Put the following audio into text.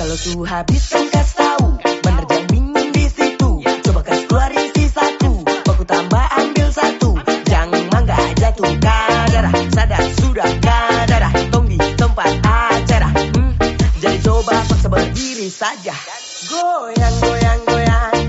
Kalau su habis kan kas tahu. Bener jangan di situ. Coba kasih keluarin si satu. Aku tambah ambil satu. Jangan mangga jatuh kadarah Sadar sudah kadarah Tong di tempat acara. Hmm? Jadi coba paksa berdiri saja. Goyang goyang goyang.